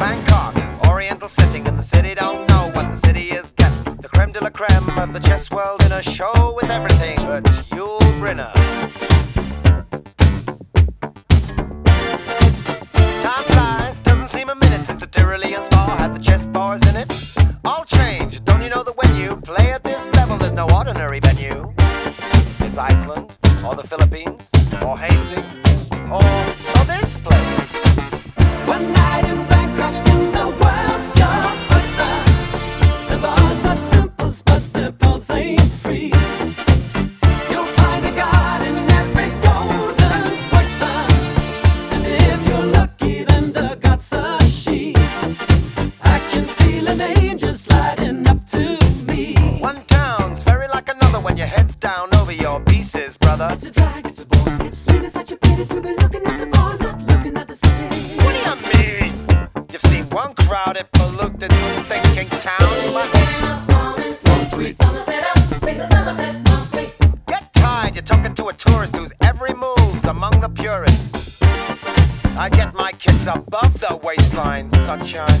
Bangkok, oriental setting, and the city don't know what the city is getting. The creme de la creme of the chess world in a show with everything but Yul Brynner. Time flies, doesn't seem a minute since the Tyrolean spa had the chess bars in it. All change, don't you know that when you play at this level, there's no ordinary venue? It's Iceland, or the Philippines, or Hastings, or, or this place. One night in one crowded, polluted, thinking town, get tired. You're talking to a tourist whose every move's among the purists. I get my kids above the waistline, sunshine.